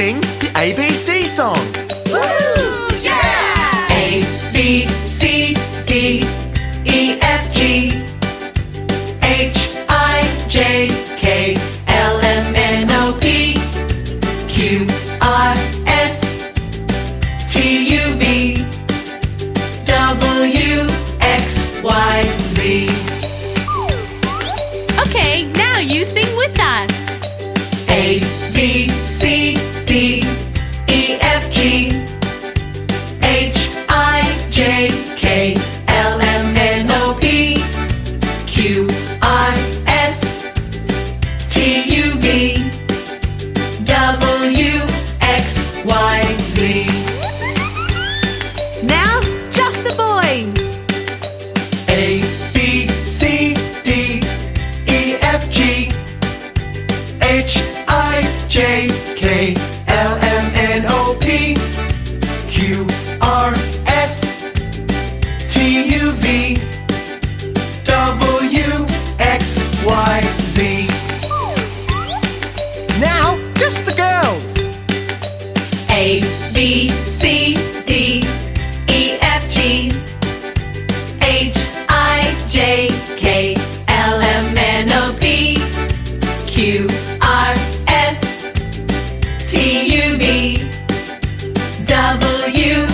sing the ABC song. Woo! Yeah! A, B, C, D, E, F, G, H, I, J, K, L, M, N, O, P, Q, R, S, T, U, V, W, A, J, K, L, M, N, O, P, Q, R, S, T, U, V, W, X, Y, Z. Now, just the girls. A, B, C, D, E, F, G, H, I, J, K, L, M, N, O, P, Q, W,